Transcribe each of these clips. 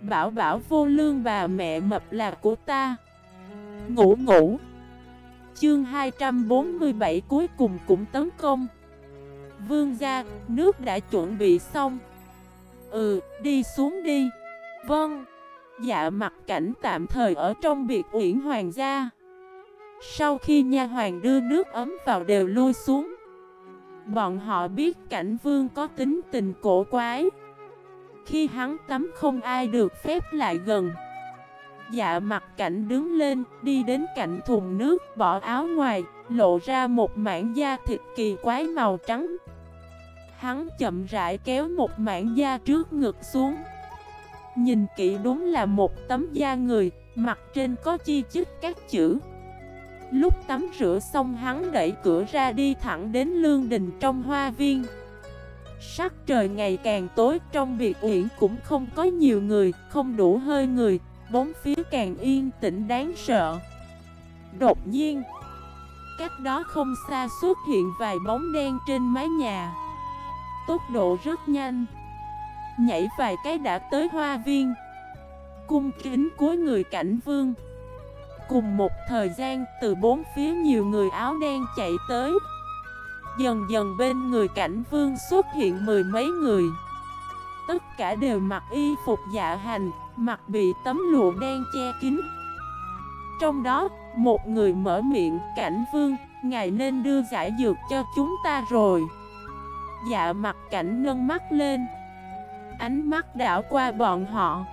Bảo bảo vô lương bà mẹ mập là của ta. Ngủ ngủ. Chương 247 cuối cùng cũng tấn công. Vương gia, nước đã chuẩn bị xong. Ừ, đi xuống đi. Vâng. Dạ mặt cảnh tạm thời ở trong biệt uyển hoàng gia. Sau khi nha hoàng đưa nước ấm vào đều lui xuống Bọn họ biết cảnh vương có tính tình cổ quái. Khi hắn tắm không ai được phép lại gần Dạ mặt cảnh đứng lên, đi đến cạnh thùng nước, bỏ áo ngoài, lộ ra một mảng da thịt kỳ quái màu trắng. Hắn chậm rãi kéo một mảng da trước ngực xuống. Nhìn kỹ đúng là một tấm da người, mặt trên có chi chít các chữ. Lúc tắm rửa xong hắn đẩy cửa ra đi thẳng đến lương đình trong hoa viên. Sắc trời ngày càng tối trong biệt uyển cũng không có nhiều người, không đủ hơi người, Bốn phía càng yên tĩnh đáng sợ. Đột nhiên Cách đó không xa xuất hiện vài bóng đen trên mái nhà. Tốc độ rất nhanh Nhảy vài cái đã tới hoa viên. Cung kính cuối người cảnh vương. Cùng một thời gian từ bốn phía nhiều người áo đen chạy tới. Dần dần bên người cảnh vương xuất hiện mười mấy người. Tất cả đều mặc y phục dạ hành Mặt bị tấm lụa đen che kín. Trong đó, một người mở miệng Cảnh vương, ngài nên đưa giải dược cho chúng ta rồi. Dạ mặt cảnh nâng mắt lên. Ánh mắt đảo qua bọn họ.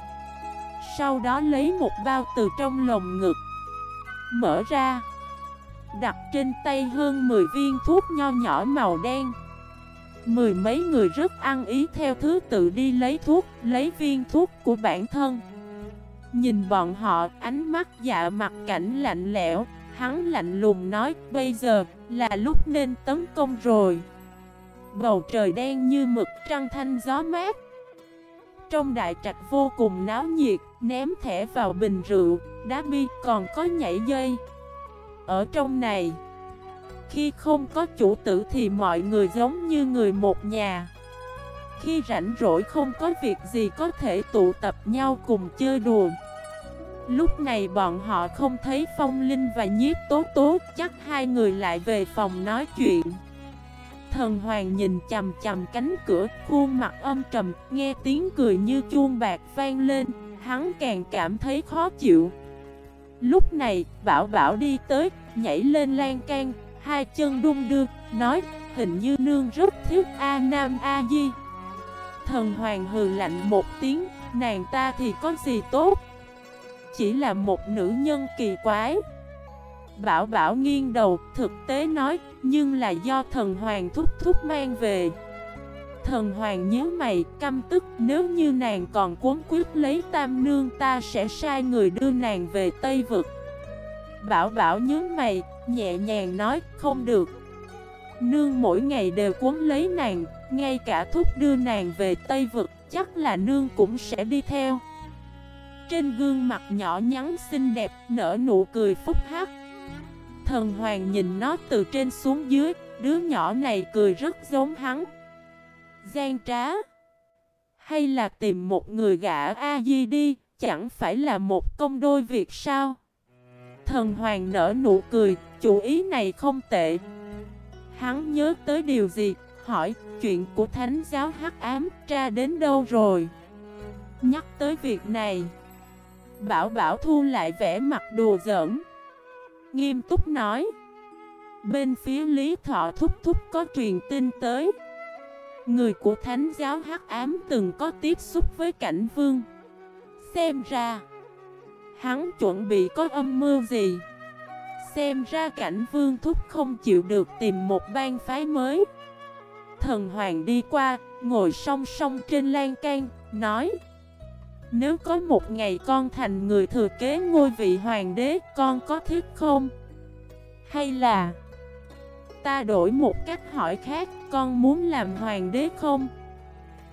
Sau đó lấy một bao từ trong lồng ngực Mở ra. Đặt trên tay hơn 10 viên thuốc nho nhỏ màu đen. Mười mấy người rất ăn ý theo thứ tự đi lấy thuốc, lấy viên thuốc của bản thân. Nhìn bọn họ, ánh mắt dạ mặt cảnh lạnh lẽo Hắn lạnh lùng nói, bây giờ là lúc nên tấn công rồi. Bầu trời đen như mực trăng thanh gió mát. Trong đại trạch vô cùng náo nhiệt, ném thẻ vào bình rượu, đá bi còn có nhảy dây. Ở trong này. Khi không có chủ tử thì mọi người giống như người một nhà. Khi rảnh rỗi không có việc gì có thể tụ tập nhau cùng chơi đùa. Lúc này bọn họ không thấy Phong Linh và Nhiếp Tố Tố, Chắc hai người lại về phòng nói chuyện. Thần Hoàng nhìn chầm chầm cánh cửa, Khuôn mặt âm trầm, Nghe tiếng cười như chuông bạc vang lên, Hắn càng cảm thấy khó chịu. Lúc này Bảo Bảo đi tới Nhảy lên lan can Hai chân đung đưa, nói, hình như nương rất thiếu A Nam A Di. Thần hoàng hừ lạnh một tiếng, nàng ta thì có gì tốt? Chỉ là một nữ nhân kỳ quái. Bảo bảo nghiêng đầu, thực tế nói, nhưng là do thần hoàng thúc thúc mang về. Thần hoàng nhớ mày, căm tức, nếu như nàng còn cuốn quyết lấy tam nương ta sẽ sai người đưa nàng về Tây Vực. Bảo bảo nhớ mày, nhẹ nhàng nói không được. Nương mỗi ngày đều cuốn lấy nàng Ngay cả thúc đưa nàng về Tây Vực Chắc là nương cũng sẽ đi theo. Trên gương mặt nhỏ nhắn xinh đẹp Nở nụ cười phúc hắc. Thần hoàng nhìn nó từ trên xuống dưới Đứa nhỏ này cười rất giống hắn. Gian trá? Hay là tìm một người gã A-di đi Chẳng phải là một công đôi việc sao? Thần hoàng nở nụ cười, chủ ý này không tệ. Hắn nhớ tới điều gì, hỏi chuyện của thánh giáo hắc ám tra đến đâu rồi? Nhắc tới việc này Bảo bảo thu lại vẻ mặt đùa giỡn. Nghiêm túc nói Bên phía Lý Thọ thúc thúc có truyền tin tới. Người của thánh giáo hắc ám từng có tiếp xúc với cảnh vương. Xem ra Hắn chuẩn bị có âm mưu gì? Xem ra cảnh vương thúc không chịu được tìm một bang phái mới. Thần hoàng đi qua, ngồi song song trên lan can, nói Nếu có một ngày con thành người thừa kế ngôi vị hoàng đế, con có thích không? Hay là Ta đổi một cách hỏi khác, con muốn làm hoàng đế không?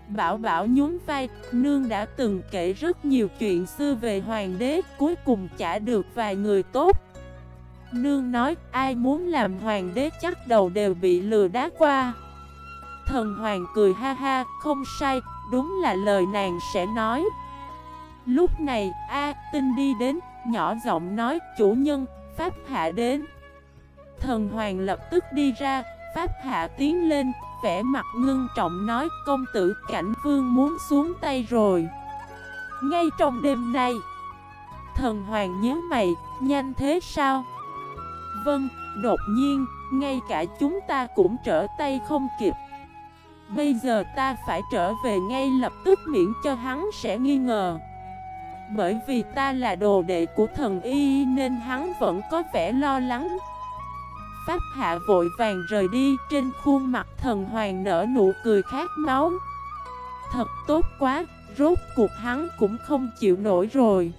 Bảo Bảo nhún vai, nương đã từng kể rất nhiều chuyện xưa về hoàng đế, cuối cùng trả được vài người tốt. Nương nói, ai muốn làm hoàng đế chắc đầu đều bị lừa đá qua. Thần hoàng cười ha ha, không sai, đúng là lời nàng sẽ nói. Lúc này, A Tinh đi đến, nhỏ giọng nói chủ nhân, Pháp Hạ đến. Thần Hoàng lập tức đi ra, Pháp Hạ tiến lên, vẻ mặt ngưng trọng nói công tử cảnh vương muốn xuống tay rồi. Ngay trong đêm nay, thần Hoàng nhớ mày, nhanh thế sao? Vâng, đột nhiên, ngay cả chúng ta cũng trở tay không kịp. Bây giờ ta phải trở về ngay lập tức miễn cho hắn sẽ nghi ngờ. Bởi vì ta là đồ đệ của thần y nên hắn vẫn có vẻ lo lắng Pháp hạ vội vàng rời đi, Trên khuôn mặt thần hoàng nở nụ cười khát máu. Thật tốt quá, Rốt cuộc hắn cũng không chịu nổi rồi.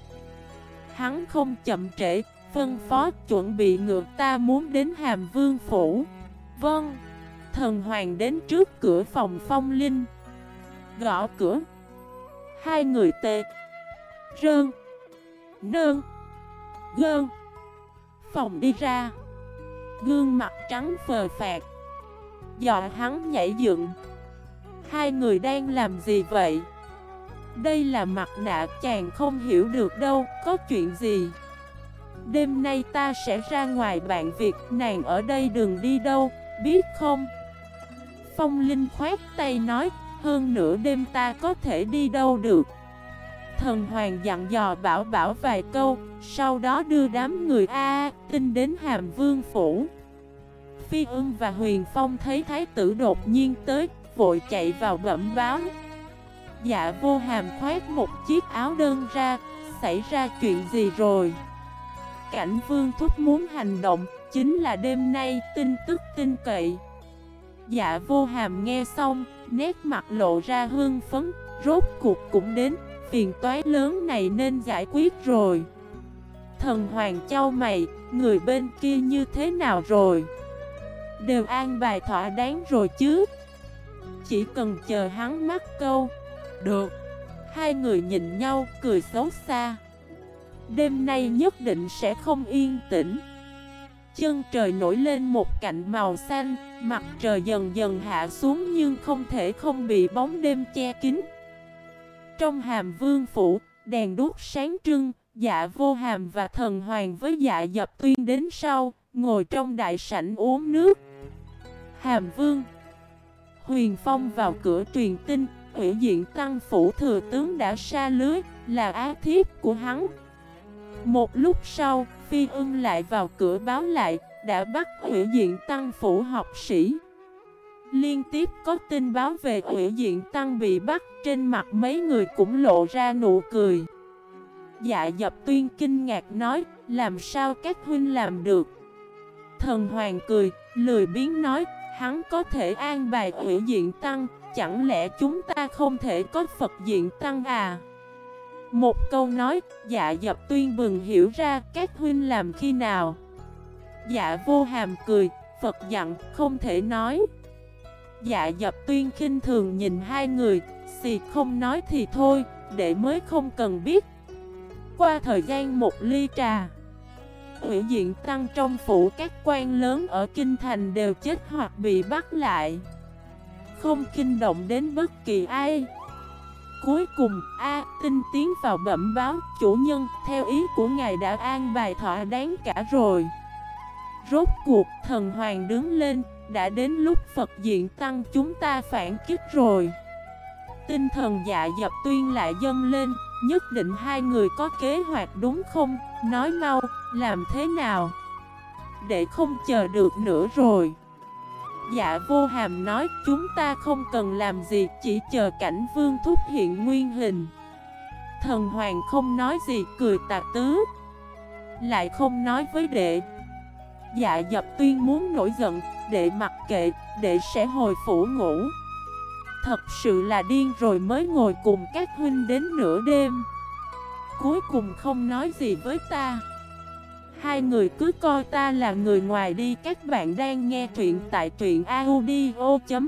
Hắn không chậm trễ, Phân phó chuẩn bị ngược ta muốn đến hàm vương phủ. Vâng. Thần hoàng đến trước cửa phòng phong linh. Gõ cửa. Hai người tê. Rơn. Nơn. Gơn. Phòng đi ra. Gương mặt trắng phờ phạt Dọa hắn nhảy dựng Hai người đang làm gì vậy? Đây là mặt nạ chàng không hiểu được đâu, Có chuyện gì? Đêm nay ta sẽ ra ngoài bạn việc Nàng ở đây đừng đi đâu, Biết không? Phong Linh khoát tay nói, Hơn nửa đêm ta có thể đi đâu được Thần Hoàng dặn dò bảo bảo vài câu Sau đó đưa đám người A, tinh đến Hàm Vương Phủ. Phi ưng và Huyền Phong thấy Thái tử đột nhiên tới Vội chạy vào bẩm báo. Dạ vô hàm khoét một chiếc áo đơn ra Xảy ra chuyện gì rồi? Cảnh vương thúc muốn hành động Chính là đêm nay tin tức tin cậy. Dạ vô hàm nghe xong Nét mặt lộ ra hương phấn Rốt cuộc cũng đến phiền toái lớn này nên giải quyết rồi. Thần Hoàng Châu mày, người bên kia như thế nào rồi? Đều an bài thỏa đáng rồi chứ. Chỉ cần chờ hắn mắc câu. Được. Hai người nhìn nhau cười xấu xa. Đêm nay nhất định sẽ không yên tĩnh. Chân trời nổi lên một cạnh màu xanh Mặt trời dần dần hạ xuống nhưng không thể không bị bóng đêm che kín trong hàm vương phủ, đèn đuốc sáng trưng, dạ vô hàm và thần hoàng với dạ dập tuyên đến sau, ngồi trong đại sảnh uống nước. Hàm vương Huyền Phong vào cửa truyền tin, ủy diện tăng phủ thừa tướng đã xa lưới, là á thiếp của hắn. Một lúc sau, Phi ưng lại vào cửa báo lại, đã bắt ủy diện tăng phủ học sĩ. Liên tiếp có tin báo về ủy diện tăng bị bắt, Trên mặt mấy người cũng lộ ra nụ cười. Dạ dập tuyên kinh ngạc nói, Làm sao các huynh làm được? Thần hoàng cười, Lười biến nói, Hắn có thể an bài ủy diện tăng, Chẳng lẽ chúng ta không thể có Phật diện tăng à? Một câu nói Dạ dập tuyên bừng hiểu ra Các huynh làm khi nào. Dạ vô hàm cười, Phật dặn, không thể nói. Dạ dập tuyên khinh thường nhìn hai người, Xì không nói thì thôi, Để mới không cần biết. Qua thời gian một ly trà Ủy diện tăng trong phủ các quan lớn ở Kinh Thành đều chết hoặc bị bắt lại. Không kinh động đến bất kỳ ai. Cuối cùng, A tinh tiến vào bẩm báo, Chủ nhân, theo ý của ngài đã an bài thỏa đáng cả rồi. Rốt cuộc, thần hoàng đứng lên đã đến lúc Phật diện tăng chúng ta phản kích rồi. Tinh thần dạ dập tuyên lại dâng lên, Nhất định hai người có kế hoạch đúng không? Nói mau, Làm thế nào? Để không chờ được nữa rồi. Dạ vô hàm nói, Chúng ta không cần làm gì, Chỉ chờ cảnh vương thúc hiện nguyên hình. Thần hoàng không nói gì, cười tà tứ. Lại không nói với đệ. Dạ dập tuyên muốn nổi giận Đệ mặc kệ Đệ sẽ hồi phủ ngủ. Thật sự là điên rồi mới ngồi cùng các huynh đến nửa đêm. Cuối cùng không nói gì với ta. Hai người cứ coi ta là người ngoài đi. Các bạn đang nghe truyện tại truyện audio.fif